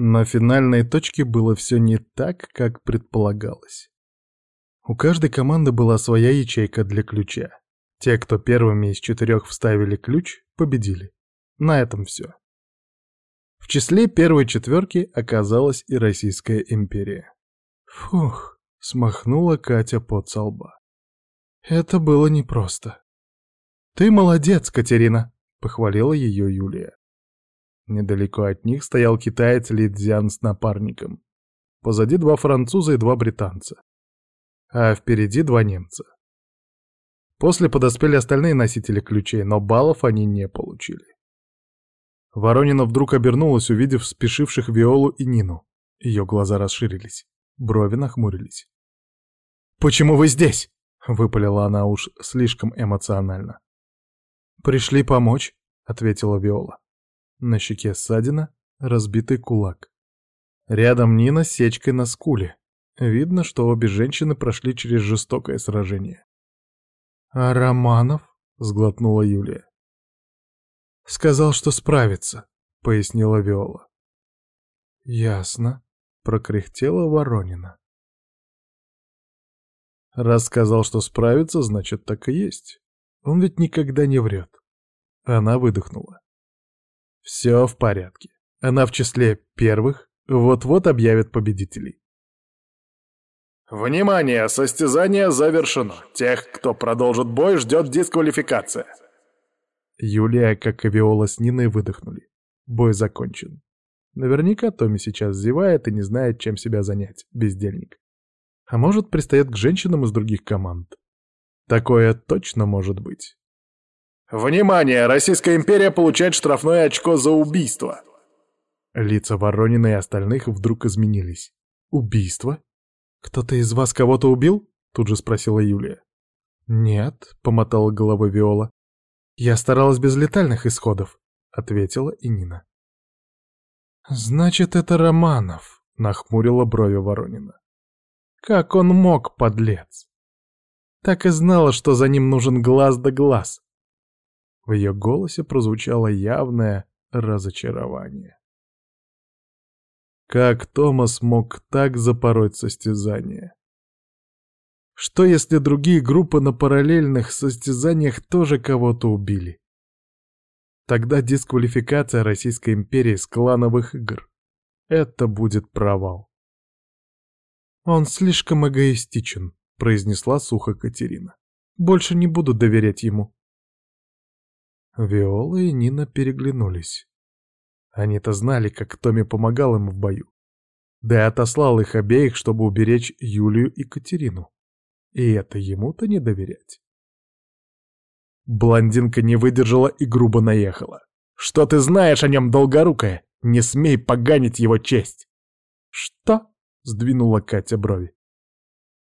На финальной точке было все не так, как предполагалось. У каждой команды была своя ячейка для ключа. Те, кто первыми из четырех вставили ключ, победили. На этом все. В числе первой четверки оказалась и Российская империя. Фух, смахнула Катя под со лба. Это было непросто. «Ты молодец, Катерина!» — похвалила ее Юлия. Недалеко от них стоял китаец Лидзян с напарником. Позади два француза и два британца. А впереди два немца. После подоспели остальные носители ключей, но баллов они не получили. Воронина вдруг обернулась, увидев спешивших Виолу и Нину. Ее глаза расширились, брови нахмурились. «Почему вы здесь?» — выпалила она уж слишком эмоционально. «Пришли помочь», — ответила Виола. На щеке ссадина, разбитый кулак. Рядом Нина с сечкой на скуле. Видно, что обе женщины прошли через жестокое сражение. «А Романов?» — сглотнула Юлия. «Сказал, что справится», — пояснила Виола. «Ясно», — прокряхтела Воронина. Раз сказал, что справится, значит, так и есть. Он ведь никогда не врет. Она выдохнула. Все в порядке. Она в числе первых вот-вот объявит победителей. Внимание! Состязание завершено. Тех, кто продолжит бой, ждет дисквалификация. Юлия, как и Виола с Ниной, выдохнули. Бой закончен. Наверняка Томми сейчас зевает и не знает, чем себя занять, бездельник. А может, пристает к женщинам из других команд. Такое точно может быть. Внимание! Российская империя получает штрафное очко за убийство. Лица Воронина и остальных вдруг изменились. Убийство? «Кто-то из вас кого-то убил?» — тут же спросила Юлия. «Нет», — помотала головой Виола. «Я старалась без летальных исходов», — ответила и Нина. «Значит, это Романов», — нахмурила брови Воронина. «Как он мог, подлец? Так и знала, что за ним нужен глаз да глаз». В ее голосе прозвучало явное разочарование. Как Томас мог так запороть состязание? Что если другие группы на параллельных состязаниях тоже кого-то убили? Тогда дисквалификация Российской империи с клановых игр. Это будет провал. «Он слишком эгоистичен», — произнесла сухо Катерина. «Больше не буду доверять ему». Виола и Нина переглянулись. Они-то знали, как Томми помогал им в бою. Да и отослал их обеих, чтобы уберечь Юлию и Катерину. И это ему-то не доверять. Блондинка не выдержала и грубо наехала. «Что ты знаешь о нем, долгорукая? Не смей поганить его честь!» «Что?» — сдвинула Катя брови.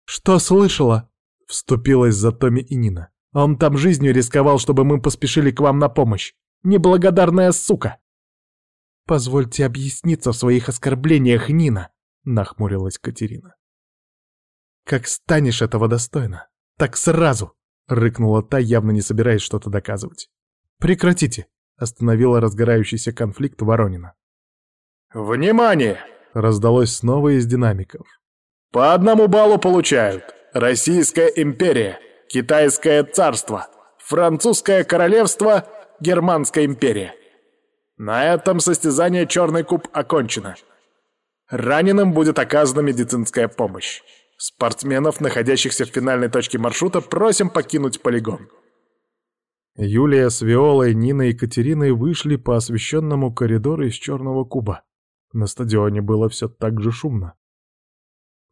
«Что слышала?» — вступилась за Томи и Нина. «Он там жизнью рисковал, чтобы мы поспешили к вам на помощь. Неблагодарная сука!» «Позвольте объясниться в своих оскорблениях, Нина», — нахмурилась Катерина. «Как станешь этого достойно, так сразу!» — рыкнула та, явно не собираясь что-то доказывать. «Прекратите!» — остановила разгорающийся конфликт Воронина. «Внимание!» — раздалось снова из динамиков. «По одному баллу получают Российская империя, Китайское царство, Французское королевство, Германская империя». На этом состязание «Черный куб» окончено. Раненым будет оказана медицинская помощь. Спортсменов, находящихся в финальной точке маршрута, просим покинуть полигон. Юлия с Виолой, Ниной и Екатериной вышли по освещенному коридору из черного куба. На стадионе было все так же шумно.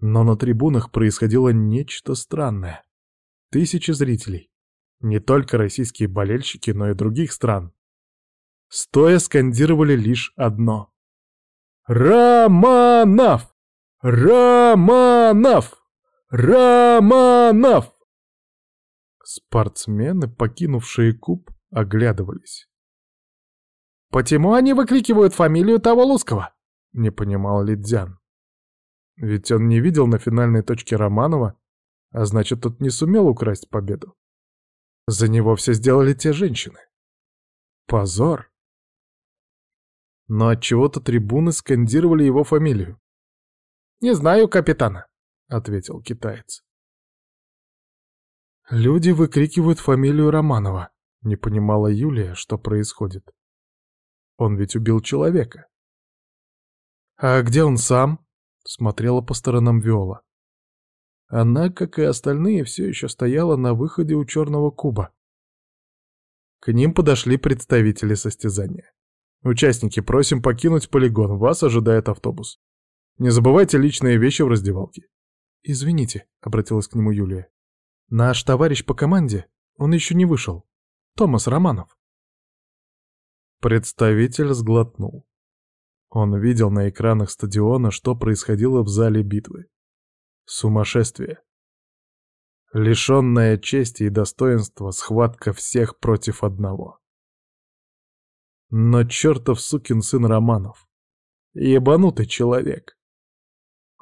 Но на трибунах происходило нечто странное. Тысячи зрителей. Не только российские болельщики, но и других стран стоя скандировали лишь одно. «Романов! Романов! Романов!» Спортсмены, покинувшие куб, оглядывались. «Почему они выкрикивают фамилию того Луского?» — не понимал Лидзян. Ведь он не видел на финальной точке Романова, а значит, тот не сумел украсть победу. За него все сделали те женщины. Позор! но от чего то трибуны скандировали его фамилию. «Не знаю капитана», — ответил китаец. Люди выкрикивают фамилию Романова. Не понимала Юлия, что происходит. Он ведь убил человека. «А где он сам?» — смотрела по сторонам Виола. Она, как и остальные, все еще стояла на выходе у черного куба. К ним подошли представители состязания. «Участники, просим покинуть полигон, вас ожидает автобус. Не забывайте личные вещи в раздевалке». «Извините», — обратилась к нему Юлия. «Наш товарищ по команде, он еще не вышел. Томас Романов». Представитель сглотнул. Он видел на экранах стадиона, что происходило в зале битвы. Сумасшествие. Лишенная чести и достоинства схватка всех против одного. Но чертов сукин сын Романов, ебанутый человек,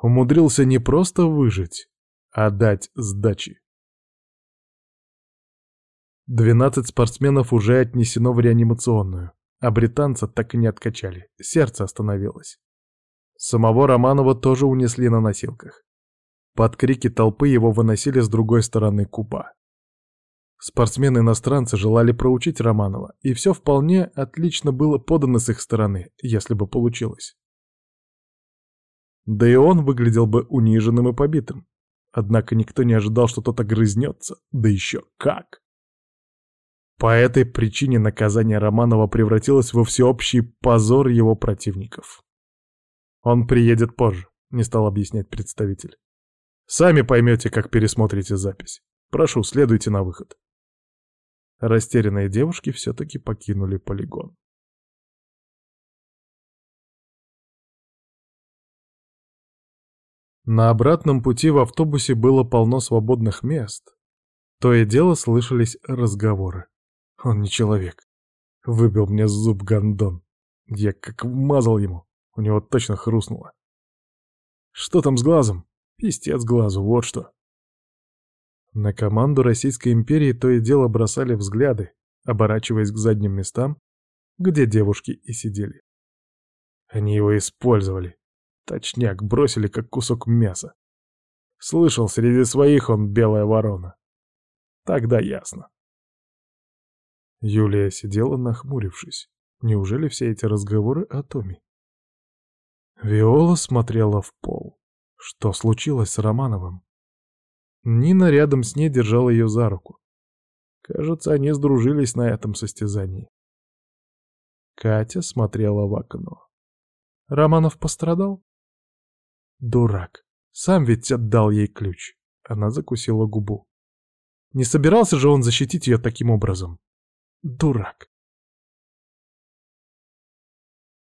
умудрился не просто выжить, а дать сдачи. Двенадцать спортсменов уже отнесено в реанимационную, а британца так и не откачали, сердце остановилось. Самого Романова тоже унесли на носилках. Под крики толпы его выносили с другой стороны куба. Спортсмены-иностранцы желали проучить Романова, и все вполне отлично было подано с их стороны, если бы получилось. Да и он выглядел бы униженным и побитым. Однако никто не ожидал, что тот огрызнется, да еще как. По этой причине наказание Романова превратилось во всеобщий позор его противников. «Он приедет позже», — не стал объяснять представитель. Сами поймете, как пересмотрите запись. Прошу, следуйте на выход. Растерянные девушки все-таки покинули полигон. На обратном пути в автобусе было полно свободных мест. То и дело слышались разговоры. Он не человек. Выбил мне зуб гондон. Я как вмазал ему. У него точно хрустнуло. Что там с глазом? Пистец глазу, вот что. На команду Российской империи то и дело бросали взгляды, оборачиваясь к задним местам, где девушки и сидели. Они его использовали. Точняк, бросили как кусок мяса. Слышал, среди своих он белая ворона. Тогда ясно. Юлия сидела, нахмурившись. Неужели все эти разговоры о Томе? Виола смотрела в пол. Что случилось с Романовым? Нина рядом с ней держала ее за руку. Кажется, они сдружились на этом состязании. Катя смотрела в окно. Романов пострадал? Дурак. Сам ведь отдал ей ключ. Она закусила губу. Не собирался же он защитить ее таким образом. Дурак.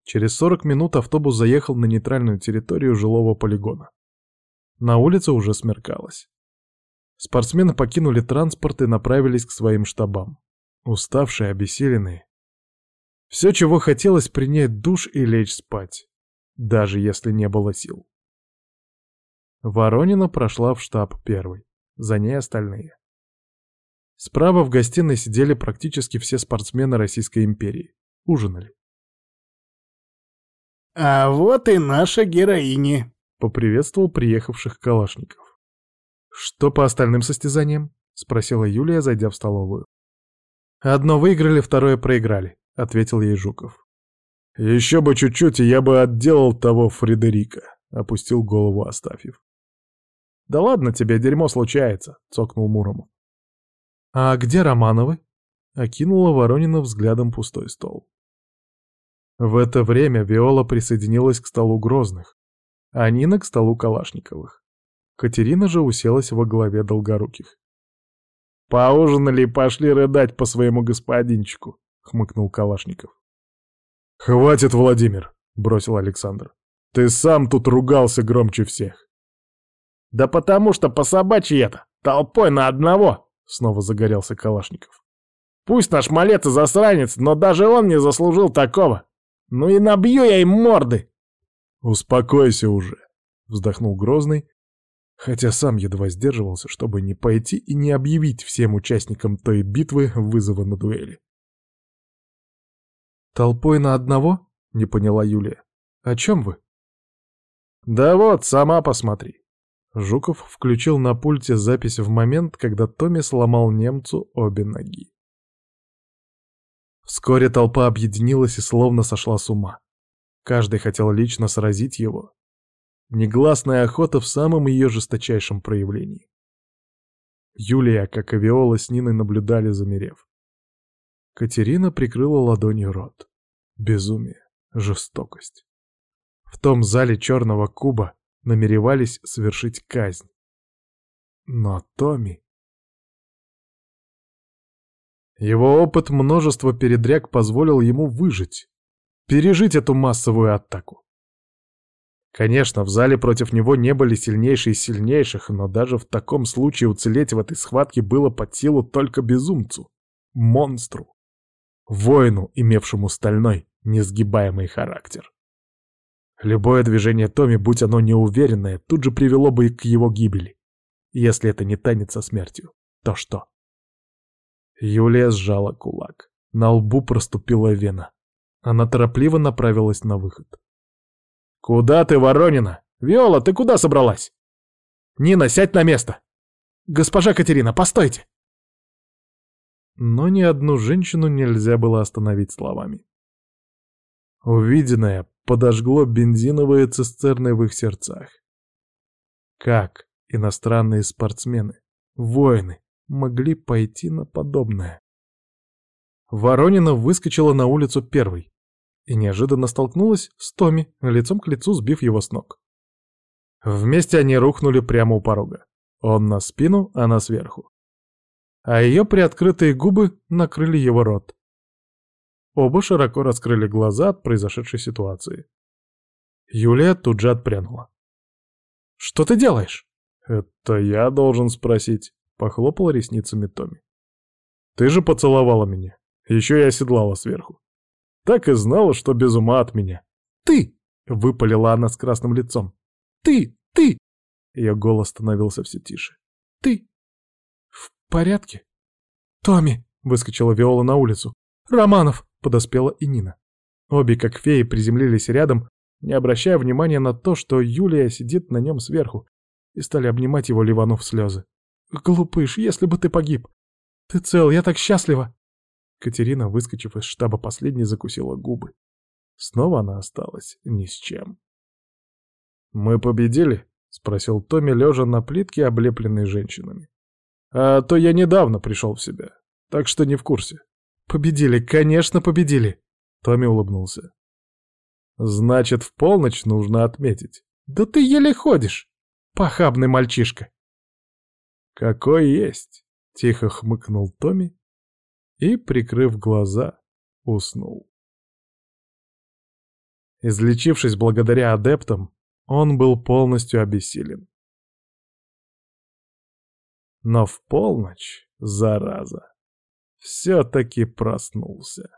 Через 40 минут автобус заехал на нейтральную территорию жилого полигона. На улице уже смеркалось. Спортсмены покинули транспорт и направились к своим штабам. Уставшие, обессиленные. Все, чего хотелось, принять душ и лечь спать. Даже если не было сил. Воронина прошла в штаб первой. За ней остальные. Справа в гостиной сидели практически все спортсмены Российской империи. Ужинали. «А вот и наша героиня», Поприветствовал приехавших калашников. «Что по остальным состязаниям?» — спросила Юлия, зайдя в столовую. «Одно выиграли, второе проиграли», — ответил ей Жуков. «Еще бы чуть-чуть, и я бы отделал того Фредерика», — опустил голову Астафьев. «Да ладно тебе, дерьмо случается», — цокнул Муромов. «А где Романовы?» — окинула Воронина взглядом пустой стол. В это время Виола присоединилась к столу Грозных, а Нина к столу Калашниковых. Катерина же уселась во главе Долгоруких. «Поужинали и пошли рыдать по своему господинчику», — хмыкнул Калашников. «Хватит, Владимир», — бросил Александр. «Ты сам тут ругался громче всех». «Да потому что по собачьи это, толпой на одного», — снова загорелся Калашников. «Пусть наш малец и засранец, но даже он не заслужил такого. Ну и набью я им морды!» «Успокойся уже», — вздохнул Грозный, хотя сам едва сдерживался, чтобы не пойти и не объявить всем участникам той битвы вызова на дуэли. «Толпой на одного?» — не поняла Юлия. «О чем вы?» «Да вот, сама посмотри». Жуков включил на пульте запись в момент, когда Томми сломал немцу обе ноги. Вскоре толпа объединилась и словно сошла с ума. Каждый хотел лично сразить его. Негласная охота в самом ее жесточайшем проявлении. Юлия, как и Виола с Ниной наблюдали, замерев. Катерина прикрыла ладонью рот. Безумие, жестокость. В том зале черного куба намеревались совершить казнь. Но Томми... Его опыт множества передряг позволил ему выжить, пережить эту массовую атаку. Конечно, в зале против него не были сильнейшие сильнейших, но даже в таком случае уцелеть в этой схватке было под силу только безумцу, монстру, воину, имевшему стальной, несгибаемый характер. Любое движение Томи, будь оно неуверенное, тут же привело бы и к его гибели. Если это не танец со смертью, то что? Юлия сжала кулак. На лбу проступила вена. Она торопливо направилась на выход. «Куда ты, Воронина? Виола, ты куда собралась?» «Нина, сядь на место!» «Госпожа Катерина, постойте!» Но ни одну женщину нельзя было остановить словами. Увиденное подожгло бензиновые цистерны в их сердцах. Как иностранные спортсмены, воины, могли пойти на подобное? Воронина выскочила на улицу первой и неожиданно столкнулась с Томи, лицом к лицу сбив его с ног. Вместе они рухнули прямо у порога. Он на спину, она сверху. А ее приоткрытые губы накрыли его рот. Оба широко раскрыли глаза от произошедшей ситуации. Юлия тут же отпрянула. «Что ты делаешь?» «Это я должен спросить», — похлопала ресницами Томми. «Ты же поцеловала меня. Еще и оседлала сверху. Так и знала, что без ума от меня. «Ты!» — выпалила она с красным лицом. «Ты! Ты!» Ее голос становился все тише. «Ты! В порядке?» «Томми!» — выскочила Виола на улицу. «Романов!» — подоспела и Нина. Обе, как феи, приземлились рядом, не обращая внимания на то, что Юлия сидит на нем сверху, и стали обнимать его, ливанув слезы. «Глупыш, если бы ты погиб! Ты цел, я так счастлива!» Катерина, выскочив из штаба последней, закусила губы. Снова она осталась ни с чем. «Мы победили?» — спросил Томми, лежа на плитке, облепленной женщинами. «А то я недавно пришел в себя, так что не в курсе». «Победили, конечно, победили!» — Томми улыбнулся. «Значит, в полночь нужно отметить». «Да ты еле ходишь, похабный мальчишка!» «Какой есть!» — тихо хмыкнул Томми и, прикрыв глаза, уснул. Излечившись благодаря адептам, он был полностью обессилен. Но в полночь, зараза, все-таки проснулся.